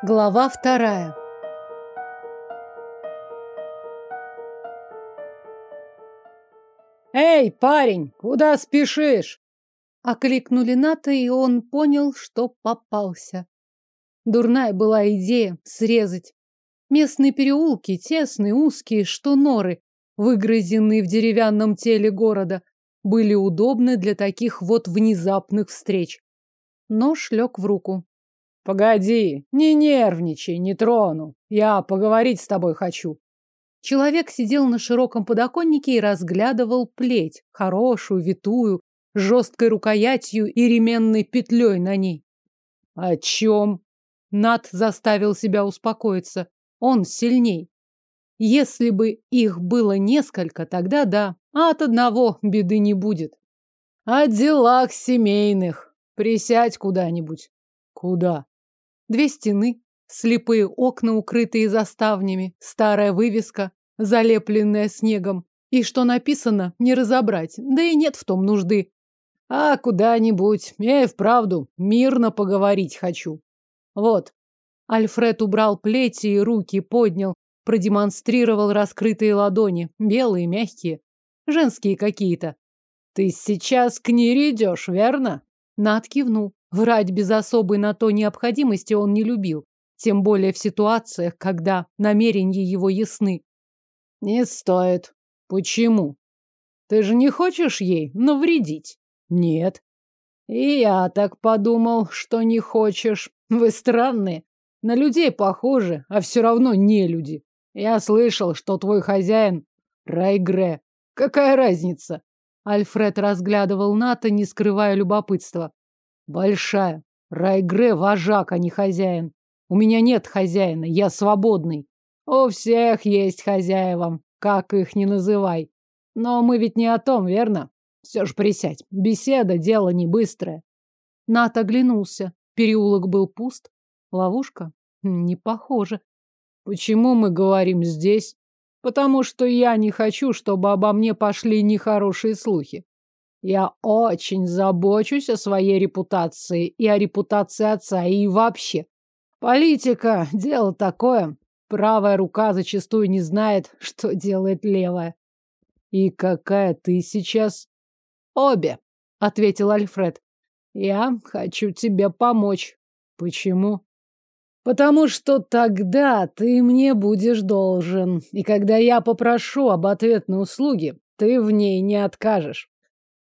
Глава вторая. «Эй, парень, куда спешишь?» Окликнули Ната, и он понял, что попался. Дурная была идея срезать. Местные переулки, тесные, узкие, что норы, выгрызенные в деревянном теле города, были удобны для таких вот внезапных встреч. Нож лег в руку. Погоди, не нервничай, не трону. Я поговорить с тобой хочу. Человек сидел на широком подоконнике и разглядывал плеть, хорошую, витую, с жесткой рукоятью и ременной петлей на ней. О чем? Над заставил себя успокоиться. Он сильней. Если бы их было несколько, тогда да, а от одного беды не будет. О делах семейных. Присядь куда-нибудь. Куда? Две стены, слепые окна, укрытые заставнями, старая вывеска, залепленная снегом. И что написано, не разобрать, да и нет в том нужды. А куда-нибудь, я и вправду мирно поговорить хочу. Вот. Альфред убрал плети и руки поднял, продемонстрировал раскрытые ладони, белые, мягкие, женские какие-то. Ты сейчас к Нире идешь, верно? Над кивнул. Врать без особой на то необходимости он не любил, тем более в ситуациях, когда намерения его ясны. Не стоит. Почему? Ты же не хочешь ей навредить? Нет. И я так подумал, что не хочешь. Вы странные. На людей похожи, а все равно не люди. Я слышал, что твой хозяин Райгре. Какая разница? Альфред разглядывал Ната, не скрывая любопытства. Большая. Райгре вожак, а не хозяин. У меня нет хозяина, я свободный. У всех есть хозяева, как их ни называй. Но мы ведь не о том, верно? Все ж присядь. Беседа – дело не быстрое. Нат оглянулся. Переулок был пуст. Ловушка? Не похоже. Почему мы говорим здесь? Потому что я не хочу, чтобы обо мне пошли нехорошие слухи. Я очень забочусь о своей репутации и о репутации отца, и вообще. Политика – дело такое. Правая рука зачастую не знает, что делает левая. И какая ты сейчас? Обе, ответил Альфред. Я хочу тебе помочь. Почему? Потому что тогда ты мне будешь должен. И когда я попрошу об ответной услуге, ты в ней не откажешь.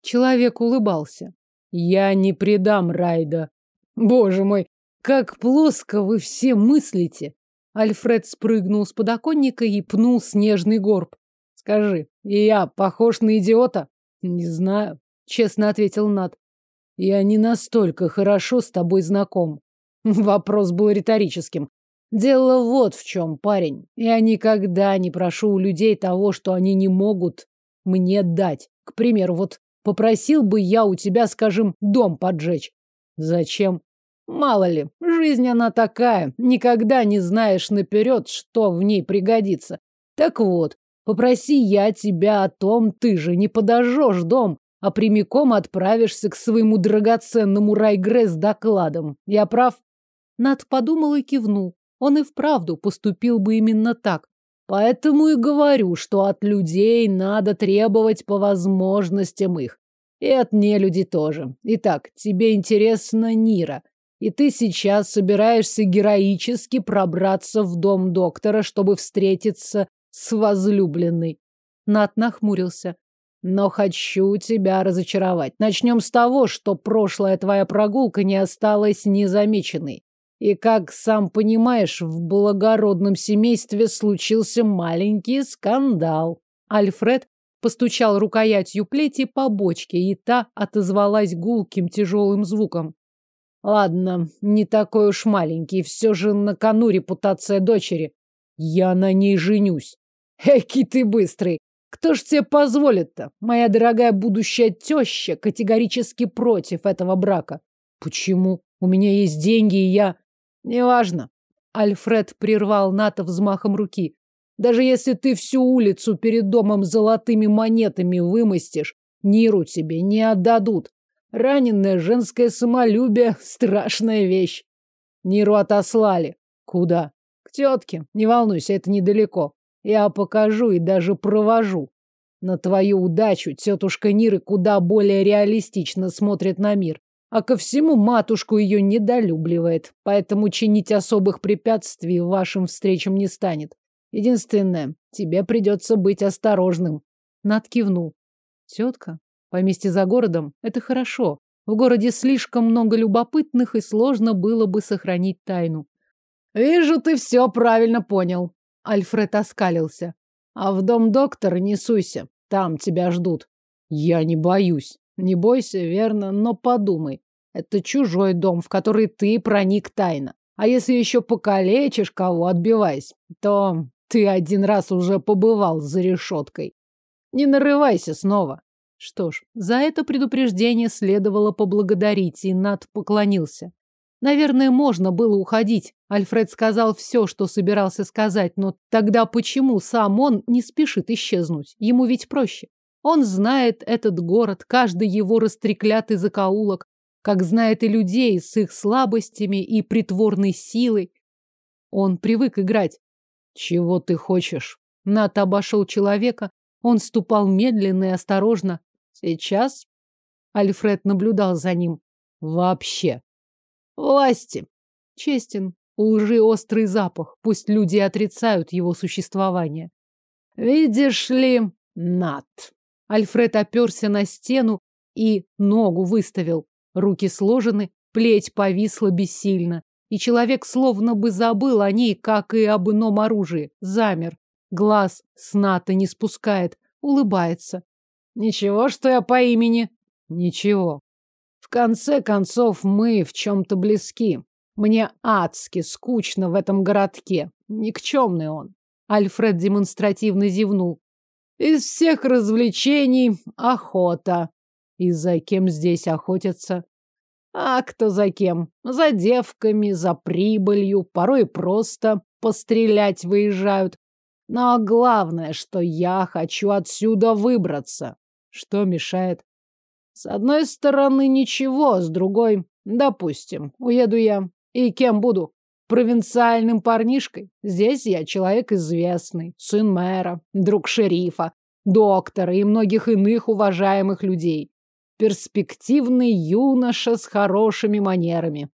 Человек улыбался. Я не предам Райда. Боже мой, как плоско вы все мыслите. Альфред спрыгнул с подоконника и пнул снежный горб. Скажи, и я похож на идиота? Не знаю, честно ответил Над. Я не настолько хорошо с тобой знаком. Вопрос был риторическим. Дело вот в чем, парень. Я никогда не прошу у людей того, что они не могут мне дать. К примеру, вот Попросил бы я у тебя, скажем, дом поджечь. Зачем? Мало ли, жизнь она такая, никогда не знаешь наперед, что в ней пригодится. Так вот, попроси я тебя о том, ты же не подожжешь дом, а прямиком отправишься к своему драгоценному Райгре с докладом. Я прав? Над подумал и кивнул. Он и вправду поступил бы именно так. Поэтому и говорю, что от людей надо требовать по возможностям их. И от нелюди тоже. Итак, тебе интересна Нира. И ты сейчас собираешься героически пробраться в дом доктора, чтобы встретиться с возлюбленной. Нат нахмурился. Но хочу тебя разочаровать. Начнем с того, что прошлая твоя прогулка не осталась незамеченной. И, как сам понимаешь, в благородном семействе случился маленький скандал. Альфред постучал рукоятью плети по бочке, и та отозвалась гулким тяжелым звуком. Ладно, не такой уж маленький, все же на кону репутация дочери. Я на ней женюсь. Эки ты быстрый! Кто ж тебе позволит-то? Моя дорогая будущая теща категорически против этого брака. Почему? У меня есть деньги, и я... Неважно. Альфред прервал Ната взмахом руки. Даже если ты всю улицу перед домом золотыми монетами вымостишь, Ниру тебе не отдадут. Раненное женское самолюбие – страшная вещь. Ниру отослали. Куда? К тетке. Не волнуйся, это недалеко. Я покажу и даже провожу. На твою удачу тетушка Ниры куда более реалистично смотрит на мир. А ко всему матушку ее недолюбливает, поэтому чинить особых препятствий вашим встречам не станет. Единственное, тебе придется быть осторожным. Над кивнул. Тетка, поместье за городом, это хорошо. В городе слишком много любопытных, и сложно было бы сохранить тайну. Вижу, ты все правильно понял. Альфред оскалился. А в дом доктора не суйся. Там тебя ждут. Я не боюсь. Не бойся, верно, но подумай. Это чужой дом, в который ты проник тайно. А если еще покалечишь кого, отбиваясь, то ты один раз уже побывал за решеткой. Не нарывайся снова. Что ж, за это предупреждение следовало поблагодарить, и Над поклонился. Наверное, можно было уходить. Альфред сказал все, что собирался сказать, но тогда почему сам он не спешит исчезнуть? Ему ведь проще. Он знает этот город, каждый его растреклятый закоулок, как знает и людей с их слабостями и притворной силой. Он привык играть. Чего ты хочешь? Нат обошел человека. Он ступал медленно и осторожно. Сейчас Альфред наблюдал за ним. Вообще. Власти. Честен. У лжи острый запах. Пусть люди отрицают его существование. Видишь ли, Нат. Альфред оперся на стену и ногу выставил. Руки сложены, плеть повисла бессильно. И человек словно бы забыл о ней, как и об ином оружии. Замер. Глаз с Ната не спускает. Улыбается. Ничего, что я по имени. Ничего. В конце концов, мы в чем-то близки. Мне адски скучно в этом городке. Никчемный он. Альфред демонстративно зевнул. Из всех развлечений охота. И за кем здесь охотятся? А кто за кем? За девками, за прибылью, порой просто пострелять выезжают. Но главное, что я хочу отсюда выбраться. Что мешает? С одной стороны ничего, с другой, допустим, уеду я. И кем буду? Провинциальным парнишкой? Здесь я человек известный, сын мэра, друг шерифа, доктора и многих иных уважаемых людей. Перспективный юноша с хорошими манерами.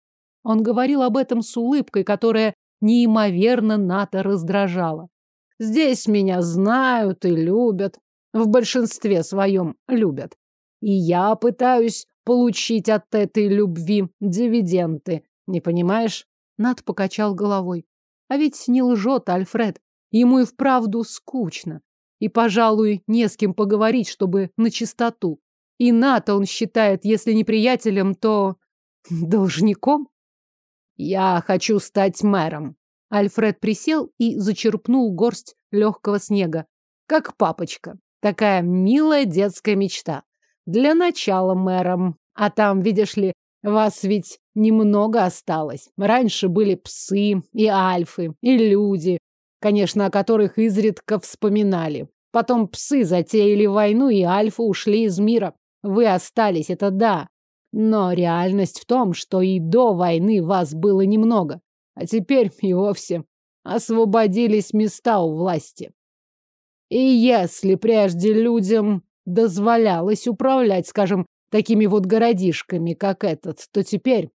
Он говорил об этом с улыбкой, которая неимоверно Ната раздражала. Здесь меня знают и любят, в большинстве своем любят. И я пытаюсь получить от этой любви дивиденды. Не понимаешь? Над покачал головой. А ведь не лжет Альфред. Ему и вправду скучно. И, пожалуй, не с кем поговорить, чтобы на чистоту. И Ната он считает, если не приятелем, то должником. Я хочу стать мэром. Альфред присел и зачерпнул горсть легкого снега. Как папочка. Такая милая детская мечта. Для начала мэром. А там, видишь ли, вас ведь немного осталось. Раньше были псы и альфы, и люди, конечно, о которых изредка вспоминали. Потом псы затеяли войну, и альфы ушли из мира. Вы остались, это да. Но реальность в том, что и до войны вас было немного. А теперь и вовсе освободились места у власти. И если прежде людям дозволялось управлять, скажем, такими вот городишками, как этот, то теперь...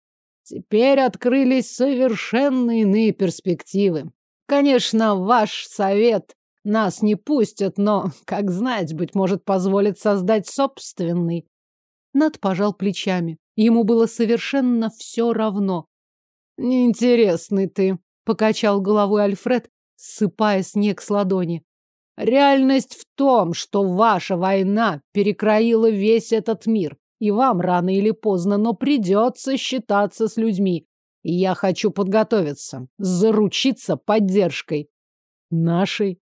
Теперь открылись совершенно иные перспективы. Конечно, ваш совет нас не пустят, но, как знать, быть может, позволит создать собственный. Над пожал плечами. Ему было совершенно все равно. Неинтересный ты, покачал головой Альфред, ссыпая снег с ладони. Реальность в том, что ваша война перекроила весь этот мир, и вам рано или поздно, но придется считаться с людьми. И я хочу подготовиться, заручиться поддержкой. Нашей.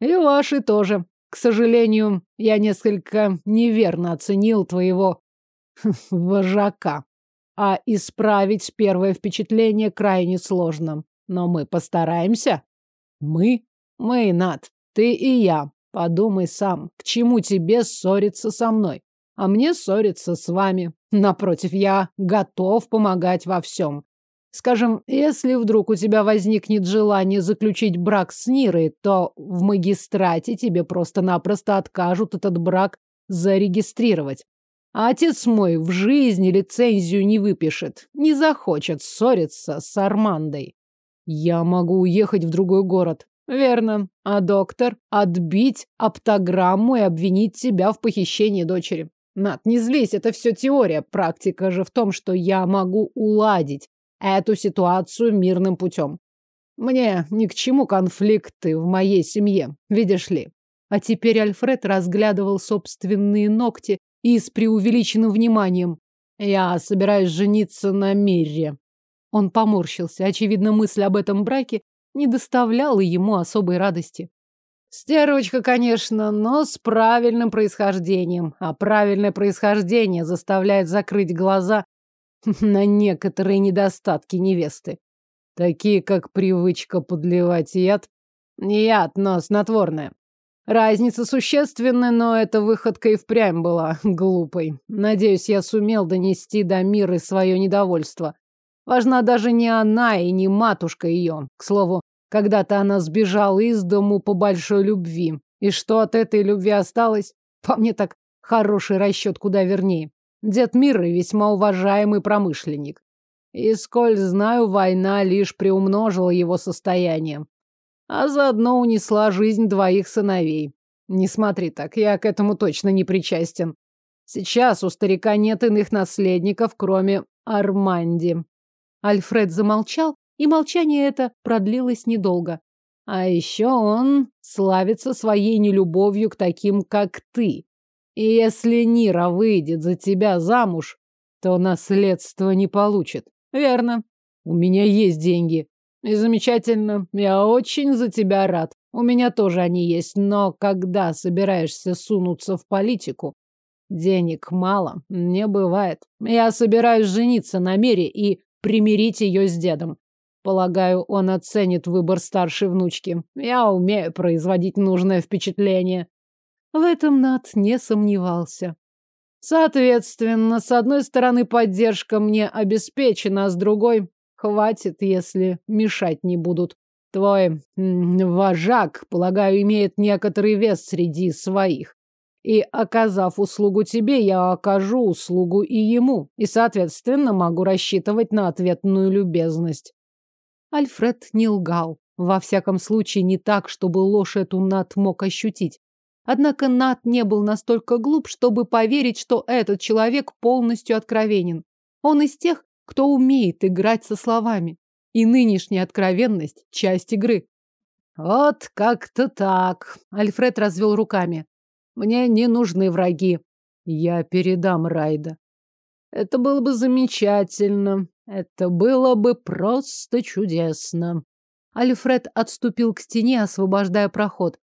И вашей тоже. К сожалению, я несколько неверно оценил твоего вожака. А исправить первое впечатление крайне сложно. Но мы постараемся. Мы? Мы, Над. Ты и я. Подумай сам, к чему тебе ссориться со мной? А мне ссориться с вами. Напротив, я готов помогать во всем. Скажем, если вдруг у тебя возникнет желание заключить брак с Нирой, то в магистрате тебе просто-напросто откажут этот брак зарегистрировать. А отец мой в жизни лицензию не выпишет, не захочет ссориться с Армандой. Я могу уехать в другой город. Верно. А доктор отбить оптограмму и обвинить тебя в похищении дочери. Над, не злись, это все теория. Практика же в том, что я могу уладить эту ситуацию мирным путем. Мне ни к чему конфликты в моей семье, видишь ли. А теперь Альфред разглядывал собственные ногти и с преувеличенным вниманием. Я собираюсь жениться на Мирре. Он поморщился. Очевидно, мысль об этом браке не доставляла ему особой радости. Стервочка, конечно, но с правильным происхождением. А правильное происхождение заставляет закрыть глаза на некоторые недостатки невесты. Такие, как привычка подливать яд. Не яд, но снотворное. Разница существенная, но эта выходка и впрямь была глупой. Надеюсь, я сумел донести до мира свое недовольство. Важна даже не она и не матушка ее. К слову, когда-то она сбежала из дому по большой любви. И что от этой любви осталось? По мне так хороший расчет куда вернее. Дед Миры весьма уважаемый промышленник. И, сколь знаю, война лишь приумножила его состояние. А заодно унесла жизнь двоих сыновей. Не смотри так, я к этому точно не причастен. Сейчас у старика нет иных наследников, кроме Арманди. Альфред замолчал, и молчание это продлилось недолго. А еще он славится своей нелюбовью к таким, как ты. И если Нира выйдет за тебя замуж, то наследство не получит. Верно. У меня есть деньги. И замечательно. Я очень за тебя рад. У меня тоже они есть. Но когда собираешься сунуться в политику, денег мало. Не бывает. Я собираюсь жениться на Мере и примирить ее с дедом. Полагаю, он оценит выбор старшей внучки. Я умею производить нужное впечатление. В этом Над не сомневался. Соответственно, с одной стороны, поддержка мне обеспечена, а с другой хватит, если мешать не будут. Твой вожак, полагаю, имеет некоторый вес среди своих. И, оказав услугу тебе, я окажу услугу и ему. И, соответственно, могу рассчитывать на ответную любезность. Альфред не лгал. Во всяком случае, не так, чтобы ложь эту Нат мог ощутить. Однако Нат не был настолько глуп, чтобы поверить, что этот человек полностью откровенен. Он из тех, кто умеет играть со словами. И нынешняя откровенность – часть игры. Вот как-то так. Альфред развел руками. Мне не нужны враги. Я передам Райда. Это было бы замечательно. Это было бы просто чудесно. Альфред отступил к стене, освобождая проход.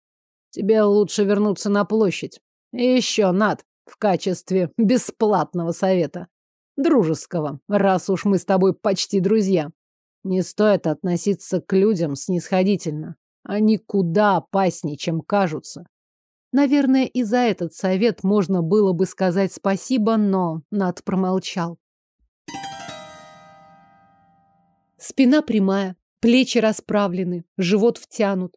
Тебе лучше вернуться на площадь. И еще, Над, в качестве бесплатного совета. Дружеского, раз уж мы с тобой почти друзья. Не стоит относиться к людям снисходительно. Они куда опаснее, чем кажутся. Наверное, и за этот совет можно было бы сказать спасибо, но Над промолчал. Спина прямая, плечи расправлены, живот втянут.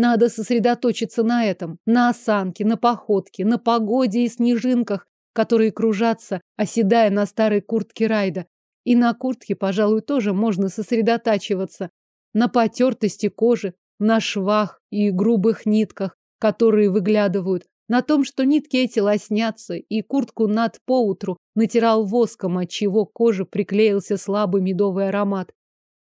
Надо сосредоточиться на этом, на осанке, на походке, на погоде и снежинках, которые кружатся, оседая на старой куртке Райда. И на куртке, пожалуй, тоже можно сосредотачиваться. На потертости кожи, на швах и грубых нитках, которые выглядывают, на том, что нитки эти лоснятся, и куртку над поутру натирал воском, от чего коже приклеился слабый медовый аромат.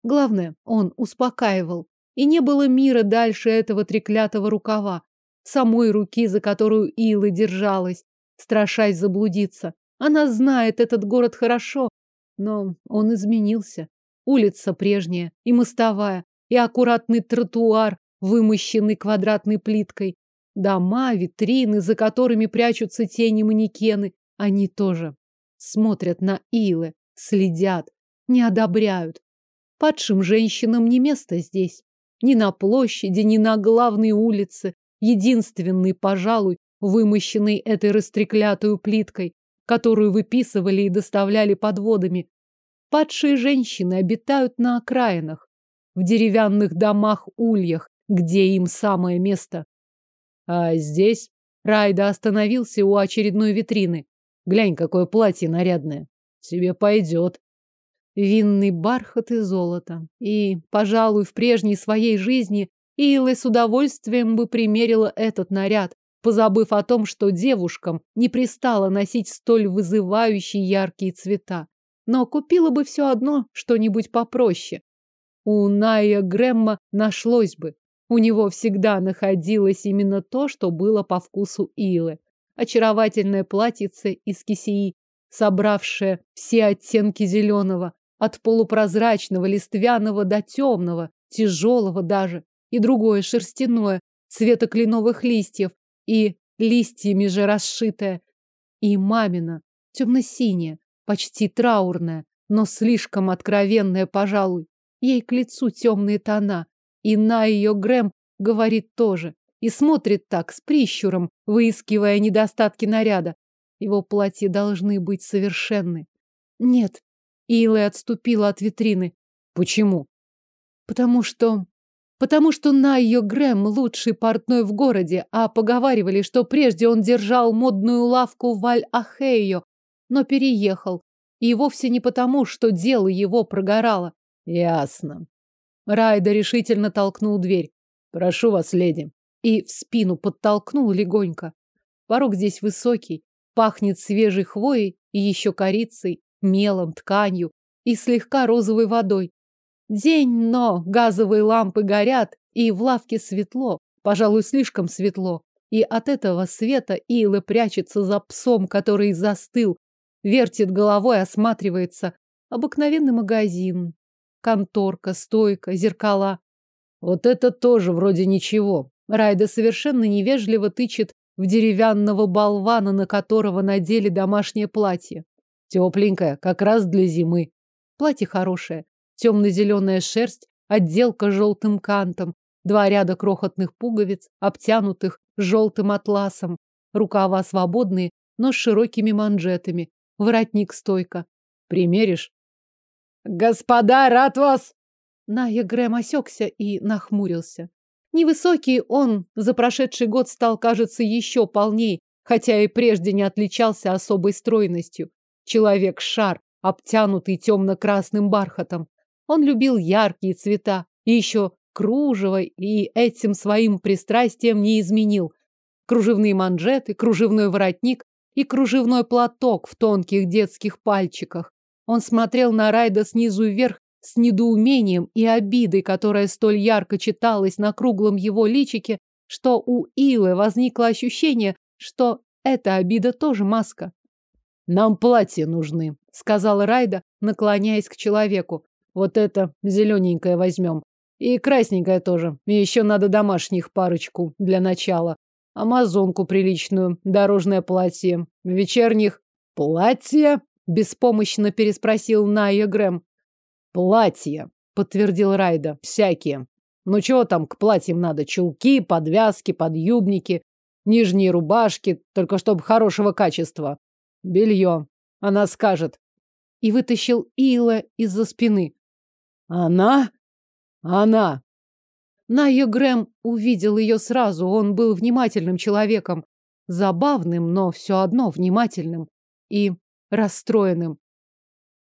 Главное, он успокаивал. И не было мира дальше этого треклятого рукава, самой руки, за которую Ила держалась, страшась заблудиться. Она знает этот город хорошо, но он изменился. Улица прежняя, и мостовая, и аккуратный тротуар, вымощенный квадратной плиткой. Дома, витрины, за которыми прячутся тени манекены, они тоже смотрят на Илы, следят, не одобряют. Падшим женщинам не место здесь. Ни на площади, ни на главной улице, единственный, пожалуй, вымощенный этой растреклятую плиткой, которую выписывали и доставляли подводами. Падшие женщины обитают на окраинах, в деревянных домах-ульях, где им самое место. А здесь Райда остановился у очередной витрины. Глянь, какое платье нарядное. Тебе пойдет. Винный бархат и золото. И, пожалуй, в прежней своей жизни Илла с удовольствием бы примерила этот наряд, позабыв о том, что девушкам не пристало носить столь вызывающие яркие цвета. Но купила бы все одно что-нибудь попроще. У Ная Грэмма нашлось бы. У него всегда находилось именно то, что было по вкусу Илы. Очаровательное платьице из кисеи, собравшее все оттенки зеленого, от полупрозрачного листвяного до темного, тяжелого даже, и другое шерстяное, цвета кленовых листьев, и листьями же расшитое, и мамина, темно-синяя, почти траурная, но слишком откровенная, пожалуй. Ей к лицу темные тона, и на ее Грэм говорит тоже. И смотрит так, с прищуром, выискивая недостатки наряда. Его платья должны быть совершенны. Нет. Илэ отступила от витрины. Почему? Потому что... Потому что на ее Грэм лучший портной в городе, а поговаривали, что прежде он держал модную лавку в Аль-Ахейо, но переехал. И вовсе не потому, что дело его прогорало. Ясно. Райда решительно толкнул дверь. Прошу вас, леди. И в спину подтолкнул легонько. Порог здесь высокий, пахнет свежей хвоей и еще корицей, мелом, тканью и слегка розовой водой. День, но газовые лампы горят, и в лавке светло, пожалуй, слишком светло. И от этого света Ила прячется за псом, который застыл, вертит головой, осматривается. Обыкновенный магазин, конторка, стойка, зеркала. Вот это тоже вроде ничего. Райда совершенно невежливо тычет в деревянного болвана, на которого надели домашнее платье. Тепленькое, как раз для зимы. Платье хорошее. Темно-зеленая шерсть, отделка желтым кантом, два ряда крохотных пуговиц, обтянутых желтым атласом, рукава свободные, но с широкими манжетами, воротник стойка. Примеришь? «Господа, рад вас!» Ная Грэм осекся и нахмурился. Невысокий он за прошедший год стал, кажется, еще полней, хотя и прежде не отличался особой стройностью. Человек-шар, обтянутый темно-красным бархатом. Он любил яркие цвета и еще кружево, и этим своим пристрастием не изменил. Кружевные манжеты, кружевной воротник и кружевной платок в тонких детских пальчиках. Он смотрел на Райда снизу вверх с недоумением и обидой, которая столь ярко читалась на круглом его личике, что у Илы возникло ощущение, что эта обида тоже маска. «Нам платья нужны», — сказал Райда, наклоняясь к человеку. «Вот это зелененькое возьмем. И красненькое тоже. И еще надо домашних парочку для начала. Амазонку приличную, дорожное платье. Вечерних платье Беспомощно переспросил Найя Грэм. Платья, подтвердил Райда. Всякие. Ну чего там к платьям надо? Чулки, подвязки, подъюбники, нижние рубашки, только чтобы хорошего качества. Белье. Она скажет. И вытащил Ила из-за спины. Она? Она. Найя Грэм увидел ее сразу. Он был внимательным человеком. Забавным, но все одно внимательным. И расстроенным.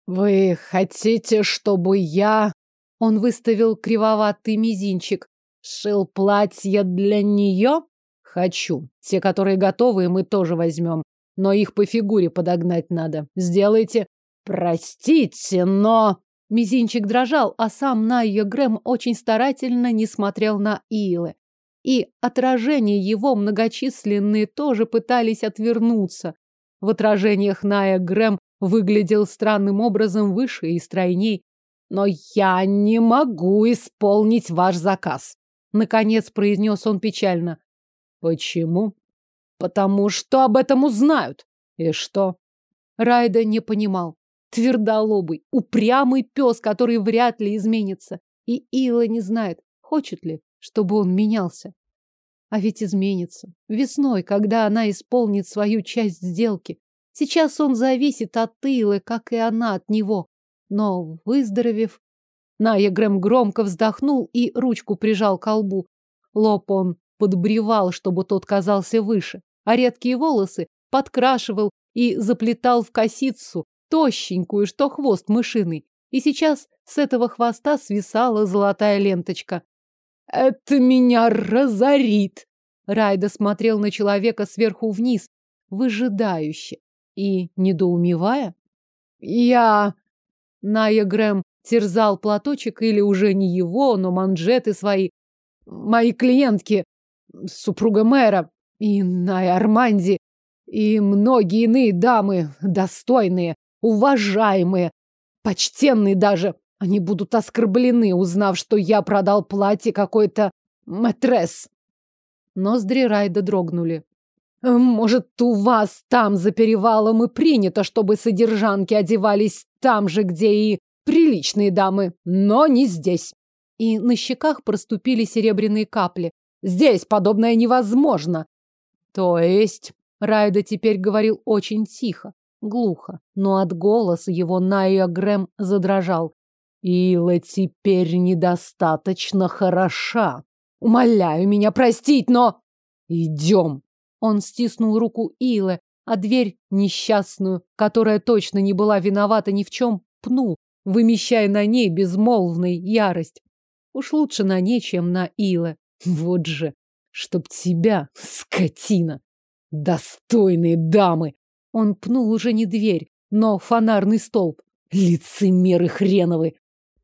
«Вы хотите, чтобы я...» Он выставил кривоватый мизинчик. «Шил платье для нее?» «Хочу. Те, которые готовы, мы тоже возьмем. Но их по фигуре подогнать надо. Сделайте...» «Простите, но...» Мизинчик дрожал, а сам Найя Грэм очень старательно не смотрел на Илы. И отражения его многочисленные тоже пытались отвернуться. В отражениях Ная Грэм выглядел странным образом выше и стройней. Но я не могу исполнить ваш заказ. Наконец произнес он печально. Почему? Потому что об этом узнают. И что? Райда не понимал. Твердолобый, упрямый пес, который вряд ли изменится. И Ила не знает, хочет ли, чтобы он менялся. А ведь изменится. Весной, когда она исполнит свою часть сделки. Сейчас он зависит от Илы, как и она от него. но, выздоровев... Ная Грэм громко вздохнул и ручку прижал к колбу. Лоб он подбревал, чтобы тот казался выше, а редкие волосы подкрашивал и заплетал в косицу, тощенькую, что хвост мышиный. И сейчас с этого хвоста свисала золотая ленточка. «Это меня разорит!» Райда смотрел на человека сверху вниз, выжидающе и недоумевая. «Я...» Ная Грэм терзал платочек или уже не его, но манжеты свои. «Мои клиентки, супруга мэра и Ная Арманди, и многие иные дамы, достойные, уважаемые, почтенные даже, они будут оскорблены, узнав, что я продал платье какой-то матрес. Ноздри Райда дрогнули. Может, у вас там за перевалом и принято, чтобы содержанки одевались там же, где и приличные дамы, но не здесь. И на щеках проступили серебряные капли. Здесь подобное невозможно. То есть Райда теперь говорил очень тихо, глухо, но от голоса его Найя Грэм задрожал. Ила теперь недостаточно хороша. Умоляю меня простить, но... Идем. Он стиснул руку Илы, а дверь несчастную, которая точно не была виновата ни в чем, пнул, вымещая на ней безмолвной ярость. Уж лучше на ней, чем на Иле. Вот же, чтоб тебя, скотина! Достойные дамы! Он пнул уже не дверь, но фонарный столб. Лицемеры хреновы!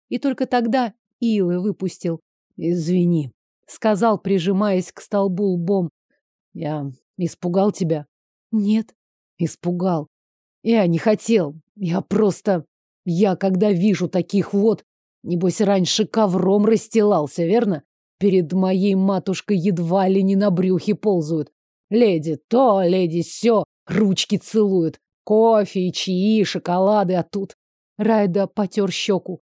И только тогда Илы выпустил. Извини, сказал, прижимаясь к столбу лбом. Я испугал тебя? Нет. Испугал. Я не хотел. Я просто... Я, когда вижу таких вот, небось, раньше ковром расстилался, верно? Перед моей матушкой едва ли не на брюхе ползают. Леди то, леди сё, ручки целуют. Кофе и чаи, шоколады, а тут... Райда потер щеку.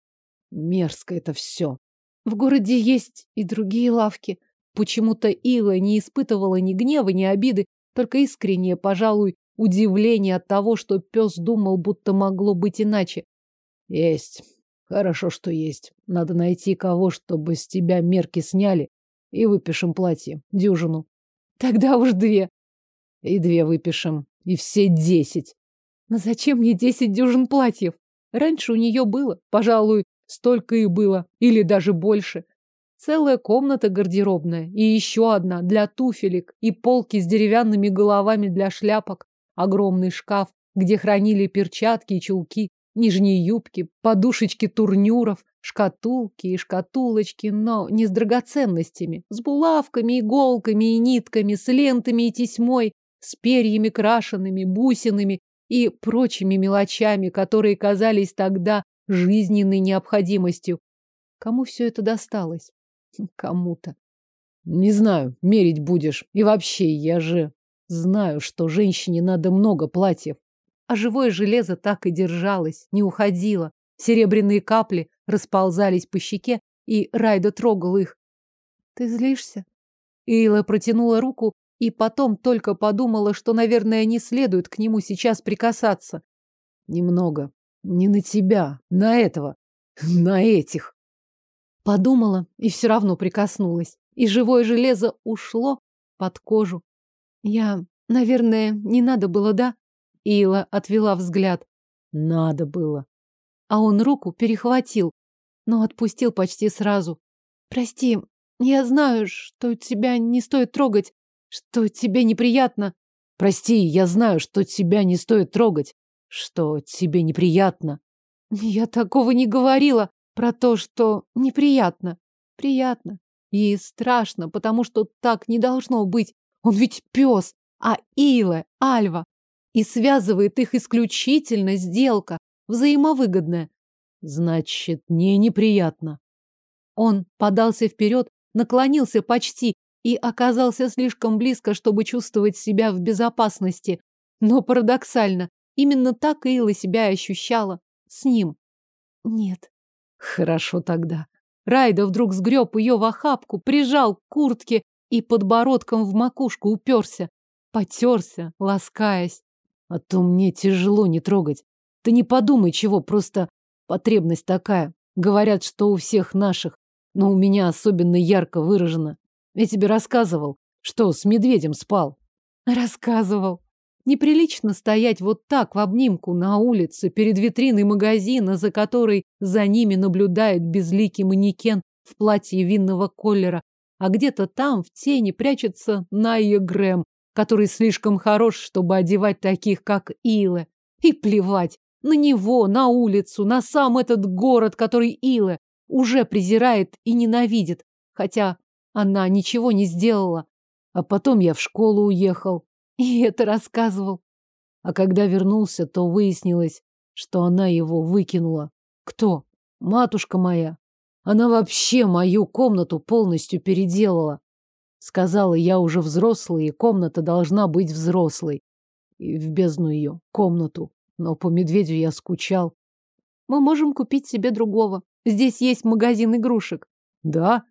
Мерзко это все. В городе есть и другие лавки. Почему-то Ила не испытывала ни гнева, ни обиды, только искреннее, пожалуй, удивление от того, что пес думал, будто могло быть иначе. Есть. Хорошо, что есть. Надо найти кого, чтобы с тебя мерки сняли, и выпишем платье. Дюжину. Тогда уж две. И две выпишем. И все десять. Но зачем мне десять дюжин платьев? Раньше у нее было, пожалуй, столько и было, или даже больше. Целая комната гардеробная и еще одна для туфелек и полки с деревянными головами для шляпок. Огромный шкаф, где хранили перчатки и чулки, нижние юбки, подушечки турнюров, шкатулки и шкатулочки, но не с драгоценностями, с булавками, иголками и нитками, с лентами и тесьмой, с перьями крашенными, бусинами и прочими мелочами, которые казались тогда жизненной необходимостью. Кому все это досталось? Кому-то. Не знаю, мерить будешь. И вообще, я же знаю, что женщине надо много платьев. А живое железо так и держалось, не уходило. Серебряные капли расползались по щеке, и Райда трогал их. Ты злишься? Ила протянула руку и потом только подумала, что, наверное, не следует к нему сейчас прикасаться. Немного. Не на тебя, на этого, на этих. Подумала и все равно прикоснулась. И живое железо ушло под кожу. Я, наверное, не надо было, да? Ила отвела взгляд. Надо было. А он руку перехватил, но отпустил почти сразу. Прости, я знаю, что тебя не стоит трогать, что тебе неприятно. Прости, я знаю, что тебя не стоит трогать, что тебе неприятно. Я такого не говорила про то, что неприятно. Приятно. И страшно, потому что так не должно быть. Он ведь пес, а Иле, Альва. И связывает их исключительно сделка, взаимовыгодная. Значит, не неприятно. Он подался вперед, наклонился почти и оказался слишком близко, чтобы чувствовать себя в безопасности. Но парадоксально, именно так Эйла себя ощущала. С ним. Нет. Хорошо тогда. Райда вдруг сгреб ее в охапку, прижал к куртке и подбородком в макушку уперся. Потерся, ласкаясь. А то мне тяжело не трогать. Ты не подумай чего, просто Потребность такая. Говорят, что у всех наших, но у меня особенно ярко выражена. Я тебе рассказывал, что с медведем спал. Рассказывал. Неприлично стоять вот так в обнимку на улице перед витриной магазина, за которой за ними наблюдает безликий манекен в платье винного колера, а где-то там в тени прячется Найя Грэм, который слишком хорош, чтобы одевать таких, как Илэ. И плевать на него, на улицу, на сам этот город, который Илэ уже презирает и ненавидит, хотя она ничего не сделала. А потом я в школу уехал. И это рассказывал. А когда вернулся, то выяснилось, что она его выкинула. Кто? Матушка моя. Она вообще мою комнату полностью переделала. Сказала, я уже взрослый, и комната должна быть взрослой. И в бездну ее комнату. Но по медведю я скучал. Мы можем купить себе другого. Здесь есть магазин игрушек. Да?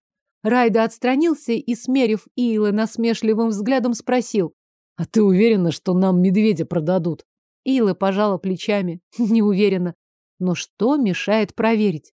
Райда отстранился и, смерив Иила насмешливым взглядом, спросил. А ты уверена, что нам медведя продадут? Ила пожала плечами. Не уверена. Но что мешает проверить?